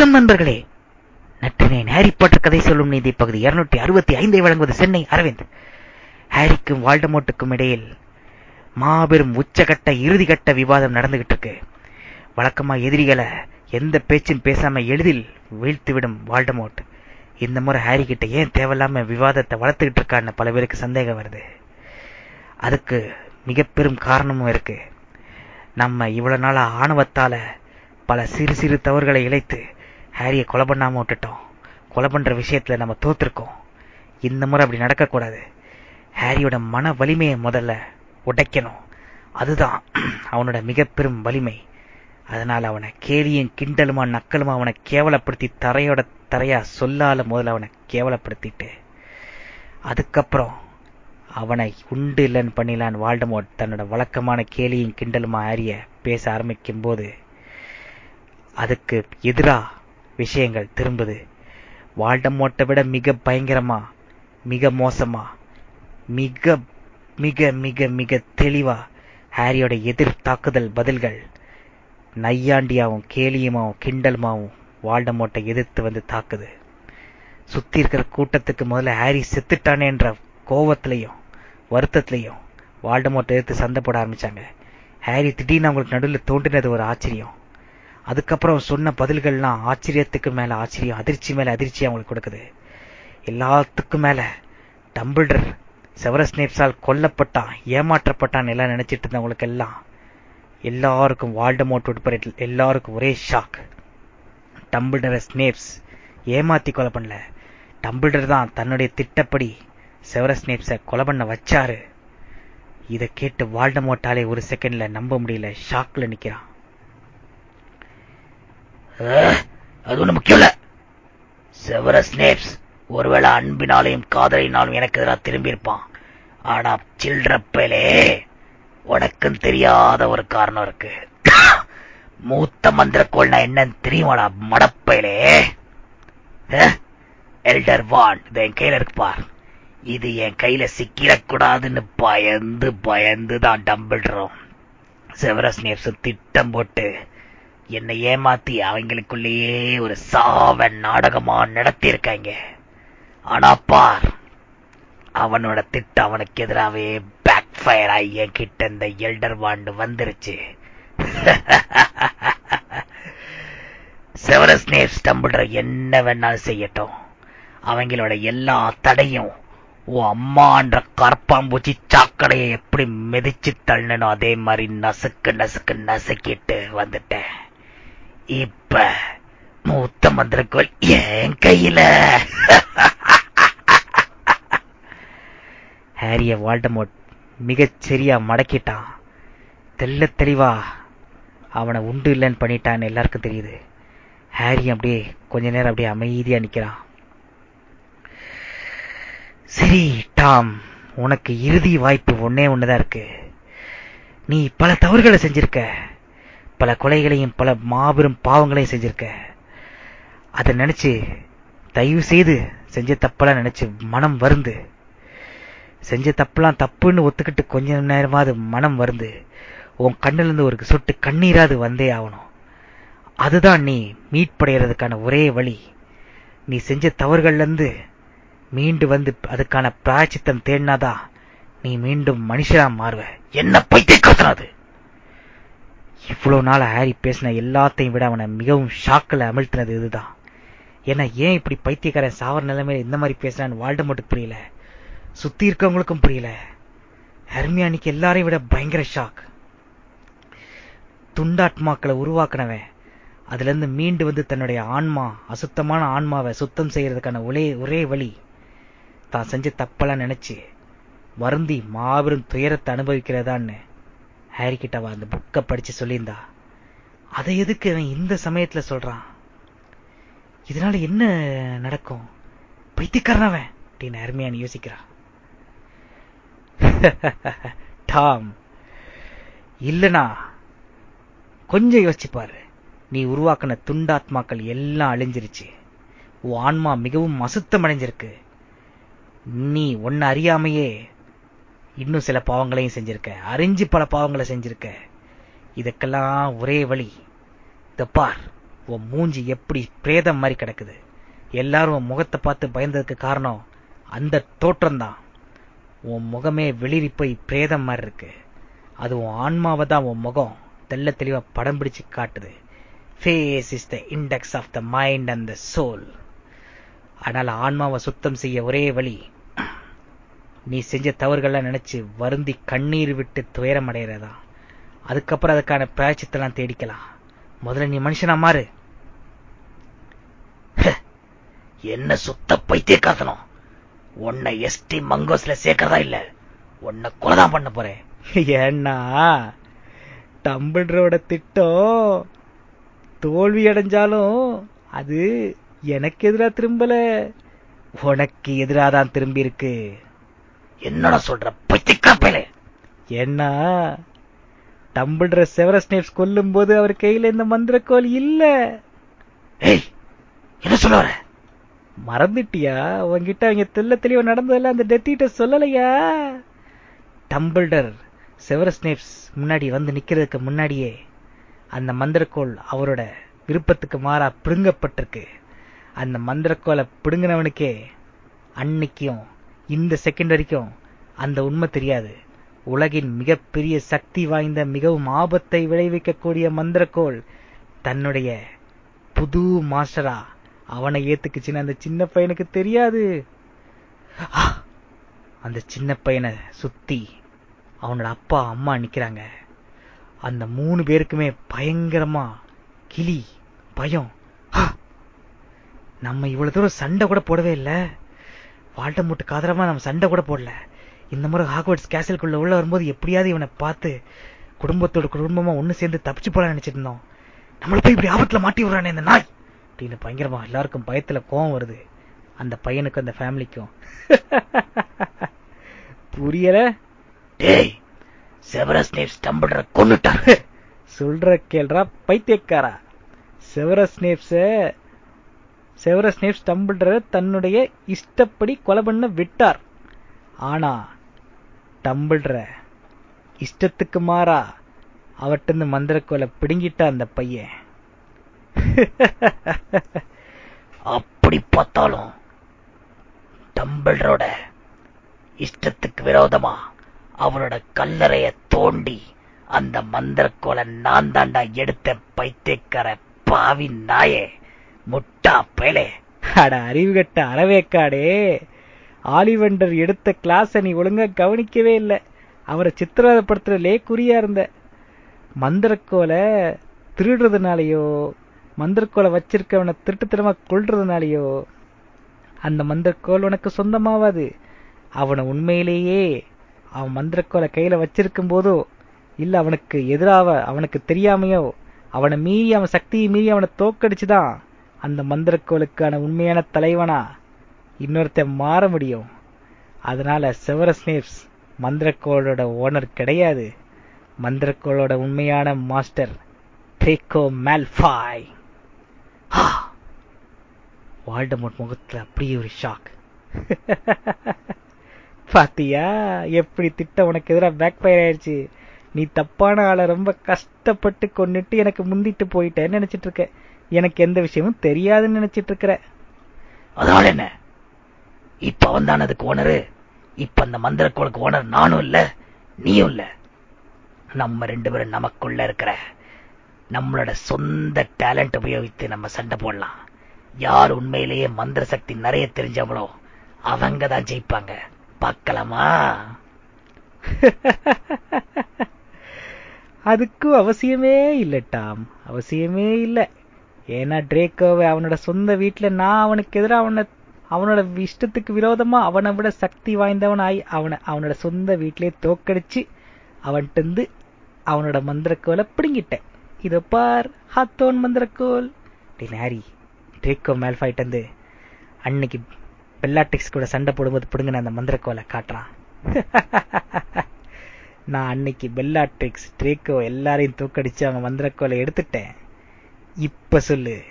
வணக்கம் நண்பர்களே. நற்றினேன் Harry Potter கதை சொல்லும் நீதி பகுதி இருநூற்றி அறுபத்தி ஐந்தை வழங்குவது சென்னை அரவிந்த். ஹாரிக்கும் வால்டமோட்டுக்கும் இடையில் மாபெரும் உச்சகட்ட இறுதிக்கட்ட விவாதம் நடந்துகிட்டு இருக்கு வழக்கமா எதிரிகளை எந்த பேச்சும் பேசாம எளிதில் வீழ்த்துவிடும் வால்டமோட். இந்த முறை ஹாரி கிட்ட ஏன் தேவையில்லாம விவாதத்தை வளர்த்துக்கிட்டு இருக்கான்னு பல பேருக்கு சந்தேகம் வருது. அதுக்கு மிக பெரும் காரணமும் இருக்கு. நம்ம இவ்வளவு நாள ஆணவத்தால பல சிறு சிறு தவறுகளை இழைத்து ஹாரியை கொலை பண்ணாம விட்டுட்டோம். கொலை பண்ற விஷயத்துல நம்ம தோத்துருக்கோம். இந்த முறை அப்படி நடக்கக்கூடாது. ஹாரியோட மன வலிமையை முதல்ல உடைக்கணும். அதுதான் அவனோட மிக பெரும் வலிமை. அதனால அவனை கேலியும் கிண்டலுமா நக்கலுமா அவனை கேவலப்படுத்தி தரையோட தரையா சொல்லால முதல்ல அவனை கேவலப்படுத்திட்டு அதுக்கப்புறம் அவனை உண்டு இல்லைன்னு பண்ணிலான் வால்டமோட் தன்னோட வழக்கமான கேலியும் கிண்டலுமா ஆரிய பேச ஆரம்பிக்கும் போது அதுக்கு எதிராக விஷயங்கள் திரும்புது. வால்டமோட்டை விட மிக பயங்கரமா மிக மோசமா மிக மிக மிக மிக தெளிவா ஹாரியோட எதிர் தாக்குதல் பதில்கள் நையாண்டியாவும் கேலியுமாவும் கிண்டலுமாவும் வால்டமோட்டை எதிர்த்து வந்து தாக்குது. சுத்தி இருக்கிற கூட்டத்துக்கு முதல்ல ஹாரி செத்துட்டானேன்ற கோவத்திலையும் வருத்தத்திலையும் வால்டமோட்டை எதிர்த்து சண்டை போட ஆரம்பிச்சாங்க. ஹாரி திடீர்னு அவங்களுக்கு நடுவில் தோன்றினது ஒரு ஆச்சரியம். அதுக்கப்புறம் சொன்ன பதில்கள்லாம் ஆச்சரியத்துக்கு மேல ஆச்சரியம் அதிர்ச்சி மேல அதிர்ச்சி அவங்களுக்கு கொடுக்குது. எல்லாத்துக்கும் மேல டம்பிள்டர் செவரஸ்னேப்ஸால் கொல்லப்பட்டான் ஏமாற்றப்பட்டான் எல்லாம் நினைச்சிட்டு இருந்தவங்களுக்கு எல்லாம் எல்லாருக்கும் வால்டமோட் உட்பட எல்லாருக்கும் ஒரே ஷாக் டம்பிள்டர் ஸ்னேப்ஸ் ஏமாத்தி கொலை பண்ணல. டம்பிள்டர் தான் தன்னுடைய திட்டப்படி செவரஸ்னேப்ஸ கொலை பண்ண வச்சாரு. இதை கேட்டு வால்டமோட்டாலே ஒரு செகண்ட்ல நம்ப முடியல ஷாக்ல நிக்கிறான். அது ஒண்ணு முக்கியம் இல்ல. செவரஸ் நேப்ஸ் ஒருவேளை அன்பினாலையும் காதலினாலும் எனக்கு எதிராக திரும்பி இருப்பான் ஆனா சில்ட்ரப்பேலே உனக்கும் தெரியாத ஒரு காரணம் இருக்கு. மூத்த மந்திரக்கோள் நான் என்னன்னு தெரியுமாடா மடப்பையிலே எல்டர் வான் இது என் கையில இருப்பார் இது என் கையில சிக்கிடக்கூடாதுன்னு பயந்து பயந்து தான் டம்பிள்றோம் செவரஸ் நேப்ஸ் திட்டம் போட்டு என்னை ஏமாத்தி அவங்களுக்குள்ளேயே ஒரு சாவன் நாடகமா நடத்தி இருக்காங்க ஆனா பார் அவனோட திட்டம் அவனுக்கு எதிராகவே பேக் ஃபயர் ஆகி என் கிட்ட இந்த எல்டர் வாண்டு வந்துருச்சு. செவரஸ் நேர் ஸ்டம்பிள்ற என்ன வேணாலும் செய்யட்டும். அவங்களோட எல்லா தடையும் ஓ அம்மான்ற கற்பாம்பூச்சி சாக்கடையை எப்படி மிதிச்சு தள்ளணும் அதே மாதிரி நசுக்கு நசுக்கு நசுக்கிட்டு வந்துட்டேன். இப்ப மூத்த மந்திரக்கோல் என் கையில. ஹாரிய வால்டமோட் மிகச் சரியா மடக்கிட்டான். தெல்ல தெளிவா அவனை உண்டு இல்லைன்னு பண்ணிட்டான்னு எல்லாருக்கும் தெரியுது. ஹாரி அப்படியே கொஞ்ச நேரம் அப்படியே அமைதியா நிக்கிறான். சரி டாம் உனக்கு இறுதி வாய்ப்பு ஒன்னே ஒண்ணுதான் இருக்கு. நீ பல தவறுகளை செஞ்சிருக்க. பல கொலைகளையும் பல மாபெரும் பாவங்களையும் செஞ்சிருக்க. அதை நினைச்சு தயவு செய்து செஞ்ச தப்பெல்லாம் நினைச்சு மனம் வருந்து செஞ்ச தப்பெல்லாம் தப்புன்னு ஒத்துக்கிட்டு கொஞ்ச நேரமாவது மனம் வருந்து உன் கண்ணிலிருந்து ஒரு சொட்டு கண்ணீராது வந்தே ஆகணும். அதுதான் நீ மீட்படைகிறதுக்கான ஒரே வழி. நீ செஞ்ச தவறுகள்லேருந்து மீண்டு வந்து அதுக்கான பிராய்ச்சித்தம் தேடினாதான் நீ மீண்டும் மனுஷனா மாறுவ. என்ன பைத்தியம் அது? இவ்வளவு நாள் ஹாரி பேசின எல்லாத்தையும் விட அவனை மிகவும் ஷாக்கில் அமிழ்த்தினது இதுதான். ஏன்னா ஏன் இப்படி பைத்தியக்காரன் சாவர நிலைமையில இந்த மாதிரி பேசுறான்னு வாழ்ட மட்டும் புரியல? சுத்தி இருக்கவங்களுக்கும் புரியல. ஹர்மியானிக்கு எல்லாரையும் விட பயங்கர ஷாக் துண்டாத்மாக்களை உருவாக்கினவன். அதுல இருந்து மீண்டு வந்து தன்னுடைய ஆன்மா அசுத்தமான ஆன்மாவை சுத்தம் செய்யறதுக்கான ஒரே ஒரே வழி. தான் செஞ்ச தப்பெல்லாம் நினைச்சு வருந்தி மாபெரும் துயரத்தை அனுபவிக்கிறதான்னு ஹாரி கிட்ட அந்த புக்கை படிச்சு சொல்லியிருந்தா. அதை எதுக்கு அவன் இந்த சமயத்துல சொல்றான்? இதனால என்ன நடக்கும்? பைத்தியக்காரனவன் அப்படின்னு அருமையான யோசிக்கிறான் டாம் இல்லனா கொஞ்சம் யோசிச்சுப்பாரு நீ உருவாக்கின துண்டாத்மாக்கள் எல்லாம் அழிஞ்சிருச்சு. உன் ஆன்மா மிகவும் அசுத்தம் அடைஞ்சிருக்கு. நீ ஒன்னு அறியாமையே இன்னும் சில பாவங்களையும் செஞ்சிருக்க. அறிஞ்சு பல பாவங்களை செஞ்சிருக்க. இதுக்கெல்லாம் ஒரே வழி இந்த பார் உன் மூஞ்சி எப்படி பிரேதம் மாதிரி கிடக்குது. எல்லாரும் உன் முகத்தை பார்த்து பயந்ததுக்கு காரணம் அந்த தோற்றம்தான். உன் முகமே வெளிரி போய் பிரேதம் மாதிரி இருக்கு. அது உன் ஆன்மாவை தான் உன் முகம் தெல்ல தெளிவா படம் பிடிச்சு காட்டுது. Face is the index of the mind and the soul ஆனால் ஆன்மாவை சுத்தம் செய்ய ஒரே வழி நீ செஞ்ச தவறுகள்லாம் நினைச்சு வருந்தி கண்ணீர் விட்டு துயரம் அடைகிறதா அதுக்கப்புறம் அதுக்கான பிராய்ச்சித்தெல்லாம் தேடிக்கலாம். முதல்ல நீ மனுஷனா மாறு. என்ன சுத்த பைத்தியக்காசனம் உன்னை எஸ்டி மங்கோஸ்ல சேர்க்கறதா இல்ல. உன்னை கொலைதான் பண்ண போறேன். ஏன்னா டம்பிள்ரோட திட்டம் தோல்வி அடைஞ்சாலும் அது எனக்கு எதிரா திரும்பல. உனக்கு எதிராதான் திரும்பி இருக்கு என்னடா சொல்ற? பைத்தியக்காப்பையில ஏன்னா டம்பிள்ற செவரஸ் நேப்ஸ் கொல்லும் போது அவர் கையில இந்த மந்திரக்கோல் இல்ல. ஏய் என்ன சொல்ல வர? மறந்துட்டியா? உன்கிட்ட அவங்க தெல்ல தெளிவா நடந்ததெல்லாம் அந்த டெத்திட்ட சொல்லலையா? டம்பிள்டர் செவரஸ் நேப்ஸ் முன்னாடி வந்து நிக்கிறதுக்கு முன்னாடியே அந்த மந்திரக்கோள் அவரோட விருப்பத்துக்கு மாறா பிடுங்கப்பட்டிருக்கு. அந்த மந்திரக்கோலை பிடுங்கினவனுக்கே அன்னைக்கும் இந்த செகண்ட் வரைக்கும் அந்த உண்மை தெரியாது. உலகின் மிகப்பெரிய சக்தி வாய்ந்த மிகவும் ஆபத்தை விளைவிக்கக்கூடிய மந்திரக்கோள் தன்னுடைய புது மாஸ்டரா. அவனை ஏத்துக்குச்சுன்னு அந்த சின்ன பையனுக்கு தெரியாது. அந்த சின்ன பையனை சுத்தி அவனோட அப்பா அம்மா நிக்கிறாங்க. அந்த மூணு பேருக்குமே பயங்கரமா கிளி பயம். நம்ம இவ்வளவு தூரம் சண்டை கூட போடவே இல்ல. வாழ்ட்ட மூட்டுக்கு காதலமா நம்ம சண்டை கூட போடல. இந்த முறை ஹாக்வர்ட்ஸ் கேசலுக்குள்ள உள்ள வரும்போது எப்படியாவது இவனை பார்த்து குடும்பத்தோட குடும்பமா ஒன்னு சேர்ந்து தப்பிச்சு போல நினைச்சிட்டு இருந்தோம். நம்மள போய் இப்படி ஆபத்துல மாட்டி விடுறானே இந்த நாய். அப்படின்னு பயங்கரமா எல்லாருக்கும் பயத்துல கோவம் வருது. அந்த பையனுக்கும் அந்த ஃபேமிலிக்கும் புரியல? டேய் செவரஸ் நேப் ஸ்டம்பிள்ற சொல்ற கேள்றா பைத்தியக்காரா. செவரஸ் நேப்ஸ செவரஸ் நேப் ஸ்டம்பிள்ற தன்னுடைய இஷ்டப்படி கொலை பண்ண விட்டார். ஆனா டம்பிள்ற இஷ்டத்துக்கு மாறா அவட்டிருந்து மந்திர கொலை பிடுங்கிட்டா அந்த பையன். அப்படி பார்த்தாலும் டம்பிள்ரோட இஷ்டத்துக்கு விரோதமா அவரோட கல்லறைய தோண்டி அந்த மந்திர கோலை நான் தாண்டா எடுத்த பைத்தியக்கார பாவி நாயே. முட்டா பேலே அட அறிவுகட்ட அறவேக்காடே. ஆலிவெண்டர் எடுத்த கிளாஸ் நீ ஒழுங்கா கவனிக்கவே இல்லை. அவரை சித்திரவதைப்படுத்துறதுலே குறியா இருந்த. மந்திரக்கோலை திருடுறதுனாலயோ மந்திரக்கோலை வச்சிருக்கவனை திருட்டுத்தனமா கொள்றதுனாலயோ அந்த மந்திரக்கோல் உனக்கு சொந்தமாவாது. அவனை உண்மையிலேயே அவன் மந்திரக்கோலை கையில வச்சிருக்கும் போதோ இல்ல அவனுக்கு எதிராக அவனுக்கு தெரியாமையோ அவனை மீறி அவன் சக்தியை மீறி அவனை தோக்கடிச்சுதான். அந்த மந்திரக்கோளுக்கான உண்மையான தலைவனா இன்னொருத்தன் மாற முடியும். அதனால செவரஸ் நேப்ஸ் மந்திரக்கோளோட ஓனர் கிடையாது. மந்திரக்கோளோட உண்மையான மாஸ்டர் ட்ரேக்கோ மேல்ஃபாய். வால்டமோட் முகத்துல அப்படியே ஒரு ஷாக். பாத்தியா? எப்படி திட்டம் உனக்கு எதிராக பேக் ஃபயர் ஆயிடுச்சு? நீ தப்பான ஆளை ரொம்ப கஷ்டப்பட்டு கொண்டுட்டு எனக்கு முந்திட்டு போயிட்டேன்னு நினைச்சிட்டு இருக்க. எனக்கு எந்த விஷயமும் தெரியாதுன்னு நினைச்சிட்டு இருக்கிற அதனால என்ன? இப்ப அவன் தான் அதுக்கு ஓனரு இப்ப அந்த மந்திரக்கோளுக்கு ஓனர் நானும் இல்ல நீயும் இல்ல. நம்ம ரெண்டு பேரும் நமக்குள்ள இருக்கிற நம்மளோட சொந்த டேலண்ட் உபயோகித்து நம்ம சண்டை போடலாம். யார் உண்மையிலேயே மந்திர சக்தி நிறைய தெரிஞ்சவங்களோ அவங்க தான் ஜெயிப்பாங்க. பார்க்கலாமா? அதுக்கும் அவசியமே இல்ல டாம். அவசியமே இல்ல. ஏன்னா ட்ரேக்கோவை அவனோட சொந்த வீட்டுல நான் அவனுக்கு எதிராக அவனை அவனோட இஷ்டத்துக்கு விரோதமா அவனை விட சக்தி வாய்ந்தவன் ஆகி அவனை அவனோட சொந்த வீட்டிலே தோக்கடிச்சு அவன்கிட்ட அவனோட மந்திரக்கோலை பிடுங்கிட்டேன். இதை பார் ஹாத்தோன் மந்திரக்கோல் ஹாரி ட்ரேக்கோ மேல்ஃபைட் வந்து அன்னைக்கு பெல்லாட்டிக்ஸ் கூட சண்டை போடும்போது பிடுங்கின அந்த மந்திரக்கோலை காட்டுறான். நான் அன்னைக்கு பெல்லாட்ரிக்ஸ் ட்ரேக்கோ எல்லாரையும் தூக்கடிச்சு அவங்க மந்திரக்கோலை எடுத்துட்டேன். இப்ப சொல்லு.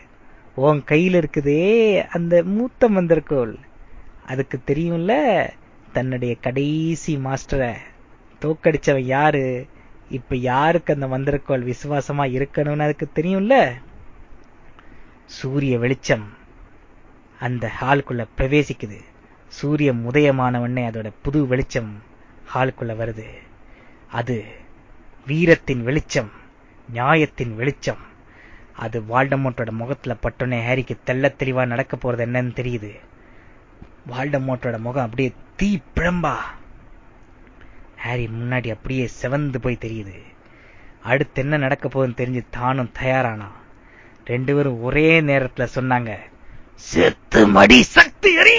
உன் கையில இருக்குதே அந்த மூத்த மந்திரக்கோள் அதுக்கு தெரியும்ல தன்னுடைய கடைசி மாஸ்டரை. தோக்கடிச்சவன் யாரு? இப்ப யாருக்கு அந்த மந்திரக்கோள் விசுவாசமா இருக்கணும்னு அதுக்கு தெரியும்ல? சூரிய வெளிச்சம் அந்த ஹாலுக்குள்ள பிரவேசிக்குது. சூரியன் உதயமானவனே அதோட புது வெளிச்சம் ஹாலுக்குள்ள வருது. அது வீரத்தின் வெளிச்சம் நியாயத்தின் வெளிச்சம். அது வால்டமோட்டோட முகத்துல பட்டோன்னே ஹாரிக்கு தெல்ல தெளிவா நடக்க போறது என்னன்னு தெரியுது. வால்டமோட்டோட முகம் அப்படியே தீ பிழம்பா ஹாரி முன்னாடி அப்படியே செவந்து போய் தெரியுது. அடுத்து என்ன நடக்க போகுதுன்னு தெரிஞ்சு தானும் தயாரானா. ரெண்டு பேரும் ஒரே நேரத்துல சொன்னாங்க செத்து மடி சக்தி அறி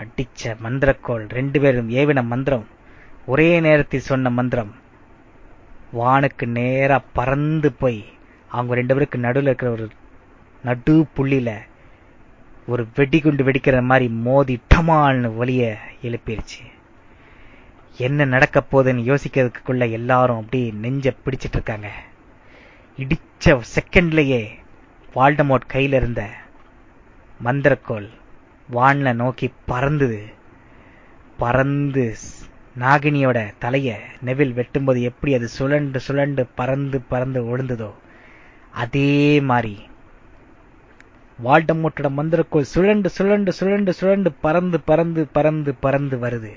அடிச்ச மந்திரக்கோள் ரெண்டு பேரும் ஏவின மந்திரம் ஒரே நேரத்தில் சொன்ன மந்திரம் வானுக்கு நேரா பறந்து போய் அவங்க ரெண்டு பேருக்கு நடுவில் இருக்கிற ஒரு நடு புள்ளியில ஒரு வெடிகுண்டு வெடிக்கிற மாதிரி மோதி டமால்னு ஒலிய எழுப்பிருச்சு. என்ன நடக்க போகுதுன்னு யோசிக்கிறதுக்குள்ள எல்லாரும் அப்படியே நெஞ்ச பிடிச்சிட்டு இருக்காங்க. இடிச்ச செகண்ட்லயே வால்டமோட் கையில இருந்த மந்திரக்கோள் வான்ல நோக்கி பறந்தது. பறந்து நாகினியோட தலைய நெவில் வெட்டும்போது எப்படி அது சுழண்டு சுழண்டு பறந்து பறந்து ஒழுந்ததோ அதே மாதிரி. வால்டமோட்டோட மந்திரக்கோள் சுழண்டு சுழண்டு சுழண்டு சுழண்டு பறந்து பறந்து பறந்து பறந்து வருது.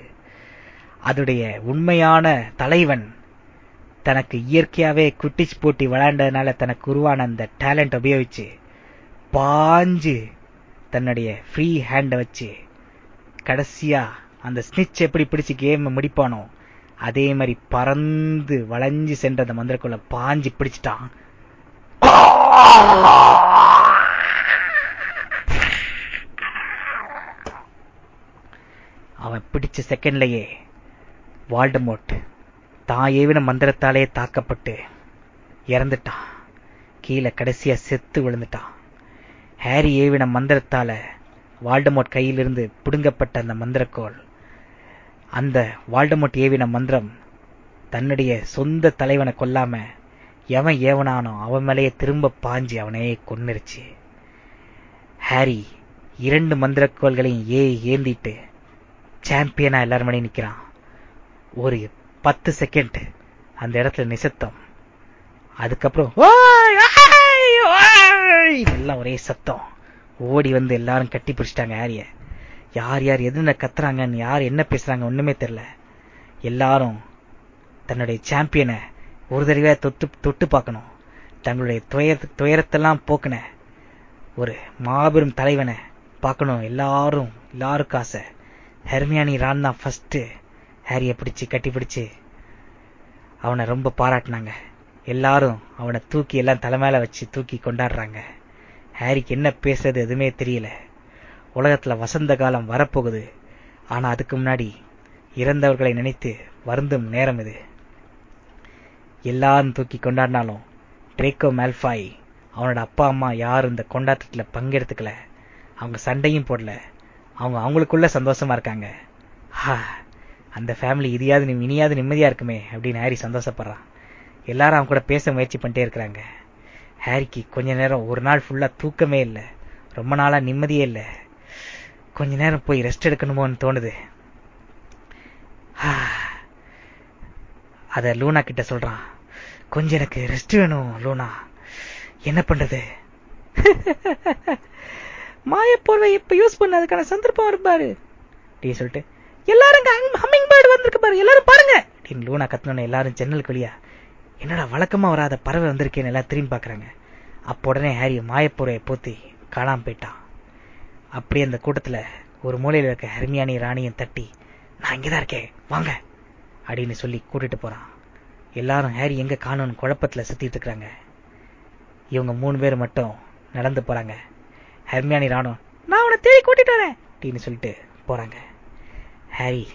அதுடைய உண்மையான தலைவன் தனக்கு இயற்கையாவே குட்டிச் போட்டி விளையாண்டதுனால தனக்கு உருவான அந்த டேலண்ட் உபயோகிச்சு பாஞ்சு தன்னுடைய ஃப்ரீ ஹேண்டை வச்சு கடைசியா அந்த ஸ்னிச் எப்படி பிடிச்சு கேமை முடிப்பானோ அதே மாதிரி பறந்து வளைஞ்சு சென்ற அந்த மந்திரக்குள்ள பாஞ்சு பிடிச்சிட்டான். அவன் பிடிச்ச செகண்ட்லயே வால்டமோட் தான் ஏவின மந்திரத்தாலே தாக்கப்பட்டு இறந்துட்டான். கீழே கடைசியா செத்து விழுந்துட்டான். ஹாரி ஏவின மந்திரத்தால வால்டமோட் கையிலிருந்து பிடுங்கப்பட்ட அந்த மந்திரக்கோள் அந்த வால்டமோட் ஏவின மந்திரம் தன்னுடைய சொந்த தலைவனை கொல்லாம எவன் ஏவனானோ அவன் மேலேயே திரும்ப பாஞ்சு அவனையே கொன்னிருச்சு. ஹாரி இரண்டு மந்திரக்கோள்களையும் ஏ ஏந்திட்டு சாம்பியனா எல்லாரும் மணி நிற்கிறான் ஒரு பத்து செகண்ட் அந்த இடத்துல நிசத்தம். அதுக்கப்புறம் எல்லாம் ஒரே சத்தம். ஓடி வந்து எல்லாரும் கட்டி பிடிச்சிட்டாங்க ஹாரிய. யார் யார் எதுன கத்துறாங்கன்னு யார் என்ன பேசுறாங்க ஒண்ணுமே தெரியல. எல்லாரும் தன்னுடைய சாம்பியனை ஒரு தடவை தொட்டு தொட்டு பார்க்கணும். தங்களுடைய துயர துயரத்தெல்லாம் போக்குன ஒரு மாபெரும் தலைவனை பார்க்கணும். எல்லாரும் எல்லாருக்கும் ஆசை. ஹெர்மியானி ரான் தான் ஃபஸ்ட்டு ஹேரியை பிடிச்சி கட்டி பிடிச்சி அவனை ரொம்ப பாராட்டினாங்க. எல்லாரும் அவனை தூக்கி எல்லாம் தலைமையில வச்சு தூக்கி கொண்டாடுறாங்க. ஹாரிக்கு என்ன பேசுறது எதுவுமே தெரியல. உலகத்துல வசந்த காலம் வரப்போகுது. ஆனா அதுக்கு முன்னாடி இறந்தவர்களை நினைத்து வருந்தும் நேரம் இது. எல்லாரும் தூக்கி கொண்டாடினாலும் ட்ரேக்கோ மேல்ஃபாய் அவனோட அப்பா அம்மா யாரும் இந்த கொண்டாட்டத்தில் பங்கெடுத்துக்கல. அவங்க சண்டையும் போடல. அவங்க அவங்களுக்குள்ள சந்தோஷமா இருக்காங்க. ஹா, அந்த ஃபேமிலி இதையாவது நிம்- இனியாவது நிம்மதியா இருக்குமே அப்படின்னு ஹாரி சந்தோஷப்படுறான். எல்லாரும் அவங்க கூட பேச முயற்சி பண்ணிட்டே இருக்கிறாங்க. ஹாரிக்கு கொஞ்ச நேரம் ஒரு நாள் ஃபுல்லா தூக்கமே இல்லை. ரொம்ப நாளா நிம்மதியே இல்லை. கொஞ்ச நேரம் போய் ரெஸ்ட் எடுக்கணுமோன்னு தோணுது. ஹா. லூனா கிட்ட சொல்றான். கொஞ்சம் எனக்கு ரெஸ்ட் வேணும் லூனா. என்ன பண்றது? மாயப்போர்வை இப்ப யூஸ் பண்ண அதுக்கான சந்தர்ப்பம் இருப்பாரு டீ சொல்லிட்டு எல்லாரும் ஹம்மிங் பேர்டு வந்திருக்கு பாரு எல்லாரும் பாருங்க. அப்படின்னு லூனா கத்தனோட எல்லாரும் ஜன்னலுக்கு வெளியா. என்னடா வழக்கமா வராத பறவை வந்திருக்கேன்னு எல்லாம் திரும்பி பாக்குறாங்க. அப்ப உடனே ஹாரி மாயப்போர்வையை போத்தி காணாம போயிட்டான். அப்படியே அந்த கூட்டத்துல ஒரு மூலையில இருக்க ஹெர்மியானி ராணியும் தட்டி நான் இங்கதான் இருக்கேன் வாங்க அப்படின்னு சொல்லி கூட்டிட்டு போறான். எல்லாரும் ஹாரி எங்க காணோன்னு குழப்பத்துல சுத்திட்டு இருக்கிறாங்க இவங்க மூணு பேர் மட்டும் நடந்து போறாங்க. ஹர்மியானி ராணும் நான் உன்னை தேடி கூட்டிட்டு வரேன் அப்படின்னு சொல்லிட்டு போறாங்க. ஹாரி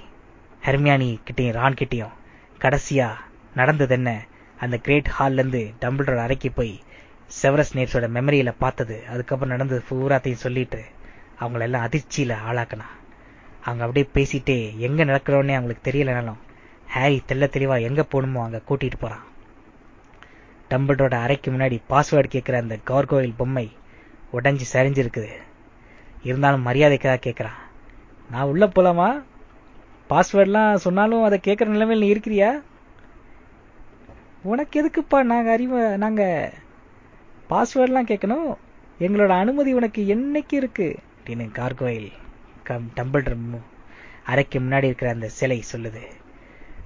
ஹர்மியானி கிட்டேயும் ரான் கிட்டயும் கடைசியா நடந்தது என்ன? அந்த கிரேட் ஹால்ல இருந்து டம்பிள்டோர் அறைக்கு போய் செவரஸ் நேர்ஸோட மெமரியில பார்த்தது. அதுக்கப்புறம் நடந்தது பூராத்தையும் சொல்லிட்டு அவங்கள எல்லாம் அதிர்ச்சியில ஆளாக்கினா. அவங்க அப்படியே பேசிட்டே எங்க நடக்கிறோன்னே அவங்களுக்கு தெரியலனாலும் ஹாரி தெள்ள தெளிவா எங்க போகணுமோ அங்க கூட்டிட்டு போறான். டம்பிள்டோட அறைக்கு முன்னாடி பாஸ்வேர்டு கேட்கிற அந்த கார்கோயில் பொம்மை உடஞ்சி சரிஞ்சிருக்குது. இருந்தாலும் மரியாதைக்காக கேட்குறான் நான் உள்ள போலாமா? பாஸ்வேர்டெலாம் சொன்னாலும் அதை கேட்குற நிலைமையில் நீ இருக்கிறியா? உனக்கு எதுக்குப்பா நாங்கள் அறிவை நாங்கள் பாஸ்வேர்டெலாம் கேட்கணும் எங்களோட அனுமதி உனக்கு என்னைக்கு இருக்கு? அப்படின்னு கார்கோயில் டம்பிள் அறைக்கு முன்னாடி இருக்கிற அந்த சிலை சொல்லுது.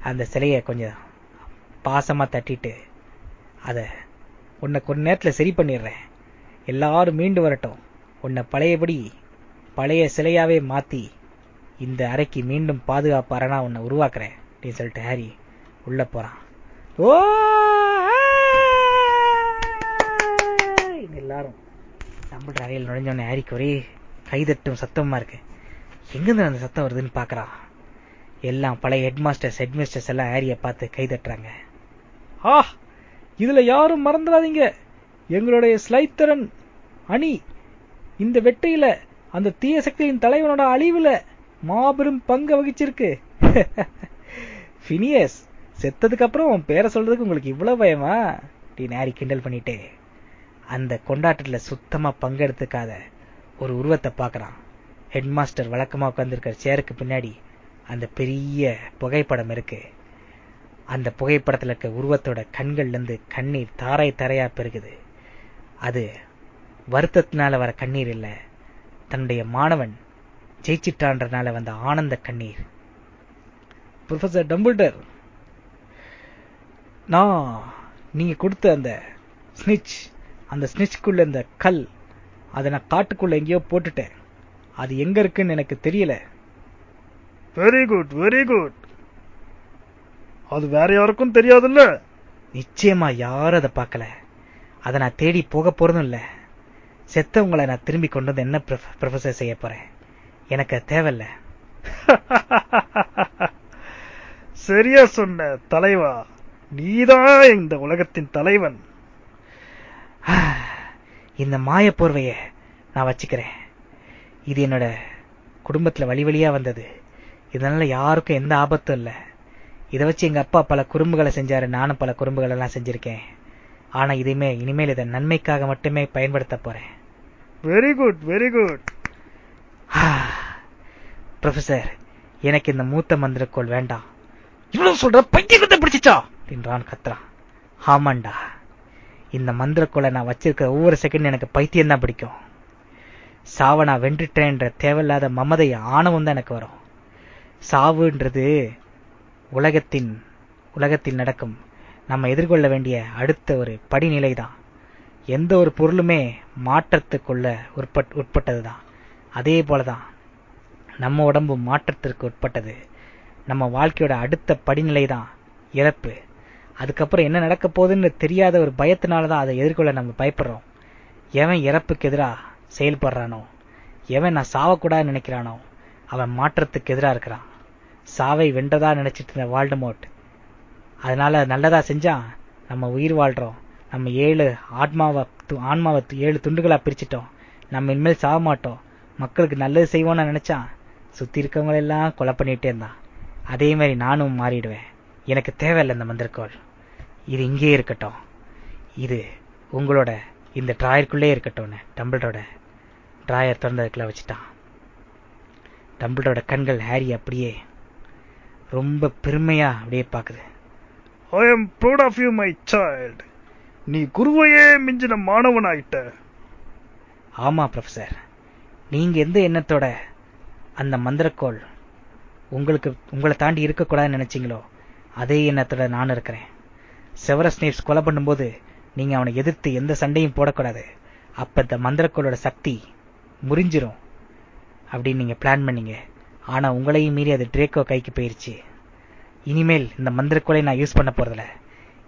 அந்த சிலையை கொஞ்சம் பாசமாக தட்டிட்டு அதை உன்னை கொஞ்ச நேரத்தில் சரி பண்ணிடுறேன். எல்லாரும் மீண்டு வரட்டும். உன்னை பழையபடி பழைய சிலையாவே மாற்றி இந்த அறைக்கு மீண்டும் பாதுகாப்பு அரணா உன்னை உருவாக்குறேன் அப்படின்னு சொல்லிட்டு ஹாரி. உள்ள போறான். ஓ எல்லாரும் டம்பிள் அறையில் நுழைஞ்சோடனே ஹாரிக்கு ஒரே கைதட்டும் சத்தமா இருக்கு. எங்கிருந்து அந்த சத்தம் வருதுன்னு பாக்குறான். எல்லாம் பழைய ஹெட்மாஸ்டர்ஸ் ஹெட்மிஸ்டர்ஸ் எல்லாம் ஹாரியை பார்த்து கைதட்டுறாங்க. ஆ இதுல யாரும் மறந்துடாதீங்க. எங்களுடைய ஸ்லைத்தரன் அணி இந்த வெற்றியில அந்த தீய சக்தியின் தலைவனோட அழிவுல மாபெரும் பங்கு வகிச்சிருக்கு. பினியஸ் செத்ததுக்கு அப்புறம் உன் பேரை சொல்றதுக்கு உங்களுக்கு இவ்வளவு பயமா? டீ ஹாரி கிண்டல் பண்ணிட்டு. அந்த கொண்டாட்டத்துல சுத்தமா பங்கெடுத்துக்காத ஒரு உருவத்தை பாக்குறான் ஹெட்மாஸ்டர் வழக்கமா உட்கார்ந்துருக்கிற சேருக்கு பின்னாடி அந்த பெரிய புகைப்படம் இருக்கு. அந்த புகைப்படத்தில் இருக்க உருவத்தோட கண்கள்லேருந்து கண்ணீர் தாரை தாரையா பெருகுது. அது வருத்தத்தினால வர கண்ணீர் இல்லை. தன்னுடைய மாணவன் ஜெயிச்சிட்டான்றனால வந்த ஆனந்த கண்ணீர். ப்ரொஃபசர் டம்பிள்டர் நான் நீங்க கொடுத்த அந்த ஸ்னிச் அந்த ஸ்னிச்சுக்குள்ள இந்த கல் அதை நான் காட்டுக்குள்ள எங்கேயோ போட்டுட்டேன். அது எங்க இருக்குன்னு எனக்கு தெரியல. வெரி குட் வெரி குட் அது வேற யாருக்கும் தெரியாதுல்ல? நிச்சயமா யாரும் அதை பார்க்கல. அதை நான் தேடி போக போறதும் இல்ல. செத்தவங்களை நான் திரும்பி கொண்டு வந்து என்ன ப்ரொஃபசர் செய்ய போறேன்? எனக்கு தேவையில்ல. சரியா சொன்ன தலைவா. நீதான் இந்த உலகத்தின் தலைவன். இந்த மாய போர்வைய நான் வச்சுக்கிறேன். இது என்னோட குடும்பத்துல வழி வழியா வந்தது. இதனால யாருக்கும் எந்த ஆபத்தும் இல்ல. இதை வச்சு எங்க அப்பா பல குறும்புகளை செஞ்சாரு. நானும் பல குறும்புகள் எல்லாம் செஞ்சிருக்கேன். ஆனா இதையுமே இனிமேல் இதை நன்மைக்காக மட்டுமே பயன்படுத்த போறேன். Very good very good professor எனக்கு இந்த மூத்த மந்திரக்கோள் வேண்டாம். இவ்வளவு சொல்ற பைத்தியத்தை பிடிச்சிச்சா? அப்படின்றான் கத்துறான் ஆமாண்டா. இந்த மந்திரக்கோளை நான் வச்சிருக்கிற ஒவ்வொரு செகண்ட் எனக்கு பைத்தியம் தான் பிடிக்கும். சாவை நான் வென்றுட்டேன்ற தேவையில்லாத மமதை ஆணவம் தான் எனக்கு வரும். சாவுன்றது உலகத்தின் உலகத்தில் நடக்கும். நம்ம எதிர்கொள்ள வேண்டிய அடுத்த ஒரு படிநிலை தான் எந்த ஒரு பொருளுமே மாற்றத்துக்குள்ள உட்பட் உட்பட்டது தான் அதே போலதான் நம்ம உடம்பு மாற்றத்திற்கு உட்பட்டது. நம்ம வாழ்க்கையோட அடுத்த படிநிலை தான் இறப்பு அதுக்கப்புறம் என்ன நடக்க போகுதுன்னு தெரியாத ஒரு பயத்தினாலதான் அதை எதிர்கொள்ள நம்ம பயப்படுறோம். எவன் இறப்புக்கு எதிராக செயல்படுறானோ? எவன் நான் சாவக்கூடாதுன்னு நினைக்கிறானோ? அவன் மாற்றத்துக்கு எதிராக இருக்கிறான். சாவை வென்றதா நினைச்சிட்டு இருந்த வால்டமோட். அதனால நல்லதா செஞ்சான் நம்ம உயிர் வாழ்றோம். நம்ம ஏழு ஆத்மாவை ஆன்மாவை ஏழு துண்டுகளா பிரிச்சிட்டோம். நம்ம இனிமேல் சாக மாட்டோம். மக்களுக்கு நல்லது செய்வோம்னு நினைச்சான் சுத்தி இருக்கவங்களெல்லாம் கொலை பண்ணிட்டே இருந்தான். அதே மாதிரி நானும் மாறிடுவேன். எனக்கு தேவையில்லை இந்த மந்திரக்கோள். இது இங்கேயே இருக்கட்டும். இது உங்களோட இந்த டிராயருக்குள்ளே இருக்கட்டும்னு டம்பிளரோட ட்ராயர் திறந்ததுக்குள்ள வச்சுட்டான். டம்பிளரோட கண்கள் ஹாரி அப்படியே ரொம்ப பெருமையா அப்படியே பாக்குது I am proud of you my child நீ குருவையே மிஞ்சின மாணவனாயிட்ட. ஆமா ப்ரொஃபசர் நீங்க எந்த எண்ணத்தோட அந்த மந்திரக்கோள் உங்களுக்கு உங்களை தாண்டி இருக்கக்கூடாதுன்னு நினைச்சீங்களோ அதே எண்ணத்தோட நான் இருக்கிறேன். செவர ஸ்னேப்ஸ் கொலை பண்ணும்போது நீங்க அவனை எதிர்த்து எந்த சண்டையும் போடக்கூடாது. அப்ப இந்த மந்திரக்கோளோட சக்தி முறிஞ்சிரும். அப்படின்னு நீங்க பிளான் பண்ணீங்க. ஆனா உங்களையும் மீறி அது ட்ரேக்கோ கைக்கு போயிருச்சு. இனிமேல் இந்த மந்திரக்கோலை நான் யூஸ் பண்ண போறதில்ல.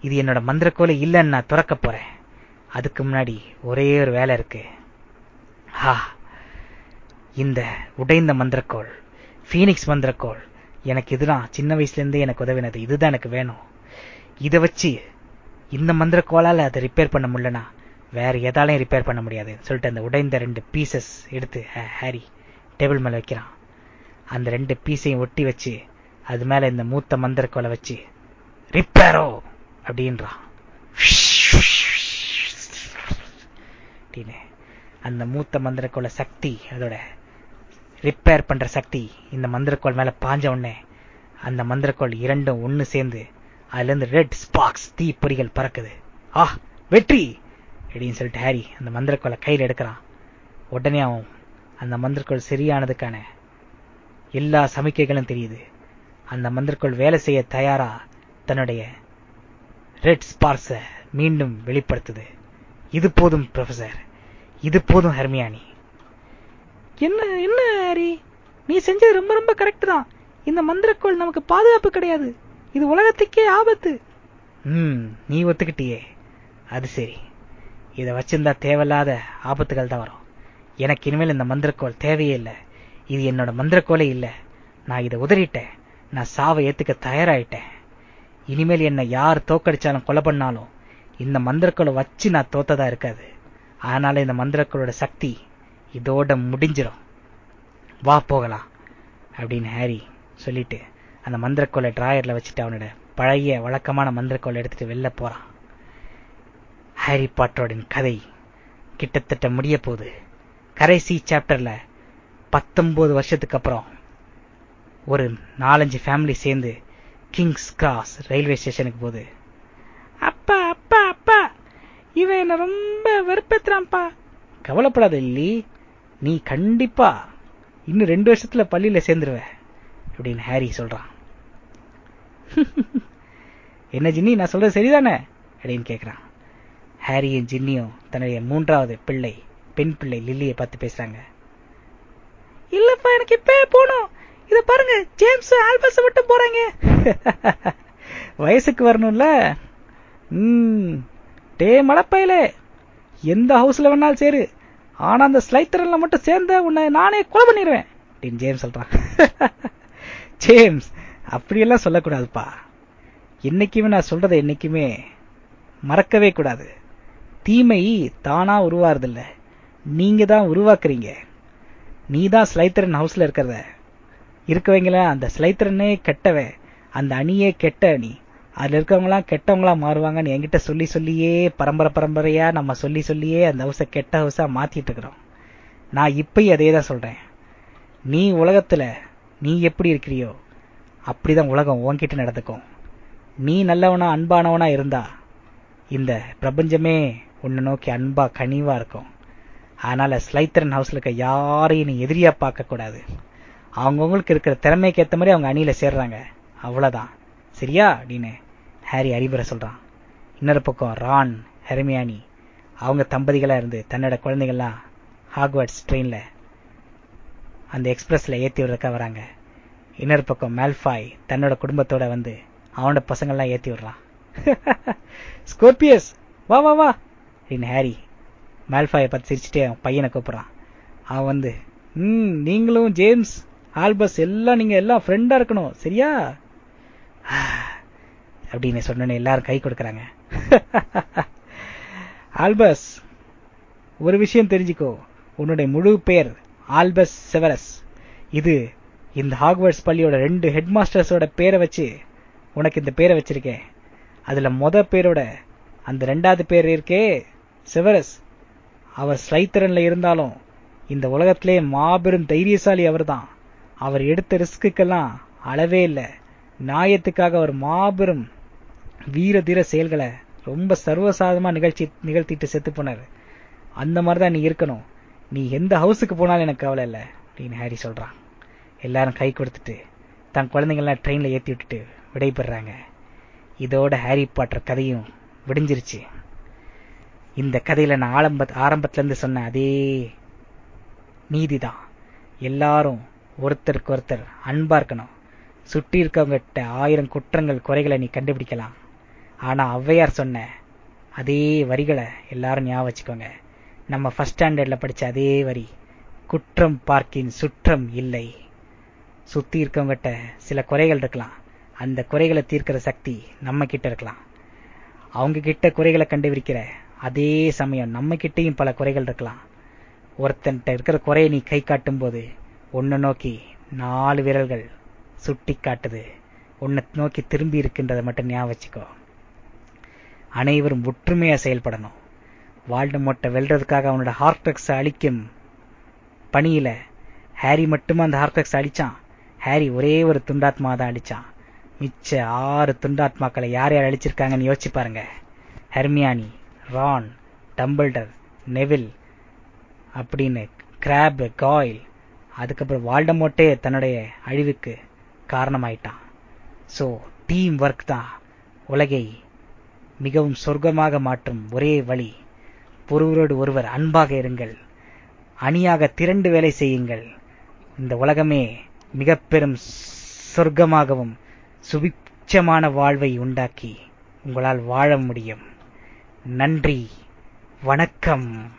இது என்னோட மந்திரக்கோலை இல்லைன்னு நான் துறக்க போறேன். அதுக்கு முன்னாடி ஒரே ஒரு வேலை இருக்கு. ஹா இந்த உடைந்த மந்திரக்கோள் ஃபீனிக்ஸ் மந்திரக்கோள் எனக்கு இதுதான். சின்ன வயசுலேருந்தே எனக்கு உதவினது. இதுதான் எனக்கு வேணும். இதை வச்சு இந்த மந்திரக்கோளால் அதை ரிப்பேர் பண்ண முடியலனா வேற எதாலையும் ரிப்பேர் பண்ண முடியாது. சொல்லிட்டு அந்த உடைந்த ரெண்டு பீசஸ் எடுத்து ஹாரி டேபிள் மேல வைக்கிறான். அந்த ரெண்டு பீஸையும் ஒட்டி வச்சு அது மேல இந்த மூத்த மந்திர கொலை வச்சு ரிப்பேரோ! அப்படின்றான். அந்த மூத்த மந்திரக்கோள சக்தி அதோட ரிப்பேர் பண்ற சக்தி இந்த மந்திரக்கோள் மேல பாஞ்ச உடனே அந்த மந்திரக்கோள் இரண்டும் ஒன்னு சேர்ந்து அதுல இருந்து ரெட் ஸ்பாக்ஸ் தீ பொறிகள் பறக்குது. ஆ வெற்றி! அப்படின்னு சொல்லிட்டு ஹாரி அந்த மந்திரக்கோலை கையில் எடுக்கிறான். உடனே அவன் அந்த மந்திரக்கோள் சரியானதுக்கான எல்லா சமிக்கைகளும் தெரியுது. அந்த மந்திரக்குள் வேலை செய்ய தயாரா? தன்னுடைய ரெட் ஸ்பார்ஸை மீண்டும் வெளிப்படுத்துது. இது போதும் ப்ரொஃபசர் இது போதும் ஹர்மியானி. என்ன என்ன ஹரி? நீ செஞ்சது ரொம்ப ரொம்ப கரெக்ட் தான். இந்த மந்திரக்கோள் நமக்கு பாதுகாப்பு கிடையாது. இது உலகத்துக்கே ஆபத்து. ம் நீ ஒத்துக்கிட்டியே. அது சரி. இதை வச்சிருந்தா தேவையில்லாத ஆபத்துகள் தான் வரும். எனக்கு இனிமேல் இந்த மந்திரக்கோள் தேவையே இல்லை. இது என்னோட மந்திரக்கோலே இல்லை. நான் இதை உதறிட்டேன். நான் சாவை ஏத்துக்க தயாராயிட்டேன். இனிமேல் என்னை யார் தோக்கடிச்சாலும் கொலை பண்ணாலும் இந்த மந்திரக்கோளை வச்சு நான் தோத்ததா இருக்காது. அதனால இந்த மந்திரக்கோளோட சக்தி இதோட முடிஞ்சிடும் வா போகலாம். அப்படின்னு ஹாரி சொல்லிட்டு அந்த மந்திரக்கோலை டிராயர்ல வச்சுட்டு அவனோட பழைய வழக்கமான மந்திரக்கோலை எடுத்துட்டு வெளில போறான். ஹாரி பாட்டரோட கதை கிட்டத்தட்ட முடிய போகுது. கடைசி சாப்டர்ல பத்தொன்பது வருஷத்துக்கு அப்புறம் ஒரு நாலஞ்சு ஃபேமிலி சேர்ந்து கிங்ஸ் கிராஸ் ரயில்வே ஸ்டேஷனுக்கு போகுது. அப்பா அப்பா அப்பா! இவன் என்ன ரொம்ப வெறுப்பேத்துறான்ப்பா. கவலைப்படாத இல்லி நீ கண்டிப்பா இன்னும் ரெண்டு வருஷத்துல பள்ளியில சேர்ந்துருவ அப்படின்னு ஹாரி சொல்றான். என்ன ஜின்னி நான் சொல்றது சரிதானே? அப்படின்னு கேட்கிறான் ஹாரியும் ஜின்னியும் தன்னுடைய மூன்றாவது பிள்ளை பெண் பிள்ளை லில்லியை பார்த்து பேசுறாங்க. இல்லப்பா எனக்கு இப்ப போகணும் இத பாருங்க ஜேம்ஸ் ஆல்பஸ் மட்டும் போறாங்க. வயசுக்கு வரணும்ல? ம் டே மடப்பையிலே எந்த ஹவுஸ்ல வேணாலும் சேரு. ஆனா அந்த ஸ்லைத்தரன்ல மட்டும் சேர்ந்த உன்னை நானே கொலை பண்ணிடுவேன் அப்படின்னு ஜேம்ஸ் சொல்றான். ஜேம்ஸ் அப்படியெல்லாம் சொல்லக்கூடாதுப்பா. என்னைக்குமே நான் சொல்றதை என்னைக்குமே மறக்கவே கூடாது. தீமை தானா உருவாறதில்லை. நீங்க தான் உருவாக்குறீங்க. நீ தான் ஸ்லைத்தரன் ஹவுஸ்ல இருக்கிறத. இருக்கவங்கள அந்த ஸ்லைத்தரனே கெட்டவன் அந்த அணியே கெட்ட அணி. அதுல இருக்கவங்களாம் கெட்டவங்களா மாறுவாங்கன்னு என்கிட்ட சொல்லி சொல்லியே பரம்பரை பரம்பரையா நம்ம சொல்லி சொல்லியே அந்த ஹவுஸை கெட்ட ஹவுஸா மாத்திட்டு இருக்கிறோம். நான் இப்பயும் அதே தான் சொல்றேன். நீ உலகத்துல நீ எப்படி இருக்கிறியோ அப்படிதான் உலகம் உன்கிட்ட நடந்துக்கும். நீ நல்லவனா அன்பானவனா இருந்தா இந்த பிரபஞ்சமே உன்னை நோக்கி அன்பா கனிவா இருக்கும். அதனால ஸ்லைத்தரன் ஹவுஸ்ல இருக்க யாரையும் நீ எதிரியா பார்க்க கூடாது. அவங்கவுங்களுக்கு இருக்கிற திறமைக்கு ஏற்ற மாதிரி அவங்க அணியில சேர்றாங்க. அவ்வளவுதான். சரியா அப்படின்னு ஹாரி அறிவுரை சொல்றான். இன்னொரு பக்கம் ரான் ஹெர்மியானி. அவங்க தம்பதிகளா இருந்து தன்னோட குழந்தைகள்லாம் ஹாக்வர்ட்ஸ் ட்ரெயின்ல அந்த எக்ஸ்பிரஸ்ல ஏத்தி விடுறதுக்காக வராங்க. இன்னொரு பக்கம் மேல்ஃபாய் தன்னோட குடும்பத்தோட வந்து அவனோட பசங்கள்லாம் ஏத்தி விடுறான். ஸ்கோர்பியஸ் வா வா வா அப்படின்னு ஹாரி. மேல்ஃபாயை பார்த்து சிரிச்சுட்டே அவன் பையனை கூப்பிட்றான். அவன் வந்து ம் நீங்களும் ஜேம்ஸ் ஆல்பஸ் எல்லாம் நீங்கள் எல்லாம் ஃப்ரெண்டாக இருக்கணும் சரியா? அப்படின்னு சொன்னோன்னு எல்லாரும் கை கொடுக்குறாங்க. ஆல்பஸ் ஒரு விஷயம் தெரிஞ்சுக்கோ. உன்னுடைய முழு பேர் ஆல்பஸ் செவரஸ். இது இந்த ஹாக்வர்ட்ஸ் பள்ளியோட ரெண்டு ஹெட் மாஸ்டர்ஸோட பேரை வச்சு உனக்கு இந்த பேரை வச்சிருக்கேன். அதுல மொத பேரோட அந்த ரெண்டாவது பேர் இருக்கே செவரஸ். அவர் ஸ்லைத்திரன்ல இருந்தாலும் இந்த உலகத்திலே மாபெரும் தைரியசாலி அவர்தான். அவர் எடுத்த ரிஸ்க்குக்கெல்லாம் அளவே இல்லை. நியாயத்துக்காக அவர் மாபெரும் வீர தீர செயல்களை ரொம்ப சர்வசாதமாக நிகழ்ச்சி நிகழ்த்திட்டு செத்து போனார். அந்த மாதிரி தான் நீ இருக்கணும். நீ எந்த ஹவுஸுக்கு போனாலும் எனக்கு கவலை இல்லை அப்படின்னு ஹாரி சொல்கிறான் எல்லாரும் கை கொடுத்துட்டு தன் குழந்தைங்கள்லாம் ட்ரெயினில் ஏற்றி விட்டுட்டு விடைபெறாங்க. இதோட ஹாரி பாட்டர் கதையும் விடிஞ்சிருச்சு. இந்த கதையில நான் ஆரம்ப ஆரம்பத்துலேருந்து சொன்ன அதே நீதிதான். எல்லாரும் ஒருத்தருக்கு ஒருத்தர் அன்பா இருக்கணும். சுற்றி இருக்கவங்கிட்ட ஆயிரம் குற்றங்கள் குறைகளை நீ கண்டுபிடிக்கலாம். ஆனா ஔவையார் சொன்ன அதே வரிகளை எல்லாரும் ஞாபகம் வச்சுக்கோங்க. நம்ம ஃபர்ஸ்ட் ஸ்டாண்டர்ட்ல படிச்ச அதே வரி குற்றம் பார்க்கின் சுற்றம் இல்லை. சுத்தி இருக்கவங்கிட்ட சில குறைகள் இருக்கலாம். அந்த குறைகளை தீர்க்கிற சக்தி நம்ம கிட்ட இருக்கலாம். அவங்க கிட்ட குறைகளை கண்டுபிடிக்கிற அதே சமயம் நம்ம பல குறைகள் இருக்கலாம். ஒருத்தன்ட்ட இருக்கிற குறையை நீ கை காட்டும் போது உன்னை நோக்கி நாலு விரல்கள் சுட்டி காட்டுது. உன்னை நோக்கி திரும்பி இருக்கின்றதை மட்டும் ஞாபகம் வச்சுக்கோ. அனைவரும் ஒற்றுமையா செயல்படணும். வாழ்டு மொட்டை வெல்றதுக்காக அவனோட ஹார்டெக்ஸ் அழிக்கும் பணியில ஹாரி மட்டுமா அந்த ஹார்டெக்ஸ் அழிச்சான்? ஹாரி ஒரே ஒரு துண்டாத்மா தான் அழிச்சான். மிச்ச ஆறு துண்டாத்மாக்களை யார் யார் அழிச்சிருக்காங்கன்னு யோசிச்சு பாருங்க. ஹெர்மியானி ரான் டம்பிள்டர் நெவில் அப்படின்னு கிராப் காயில் அதுக்கப்புறம் வால்டமோட்டே தன்னுடைய அழிவுக்கு காரணமாயிட்டான். சோ டீம் ஒர்க் தான். உலகை மிகவும் சொர்க்கமாக மாற்றும் ஒரே வழி. ஒருவரோடு ஒருவர் அன்பாக இருங்கள். அணியாக திரண்டு வேலை செய்யுங்கள். இந்த உலகமே மிக பெரும் சொர்க்கமாகவும் சுபிட்சமான வாழ்வை உண்டாக்கி உங்களால் வாழ முடியும். நன்றி. வணக்கம்.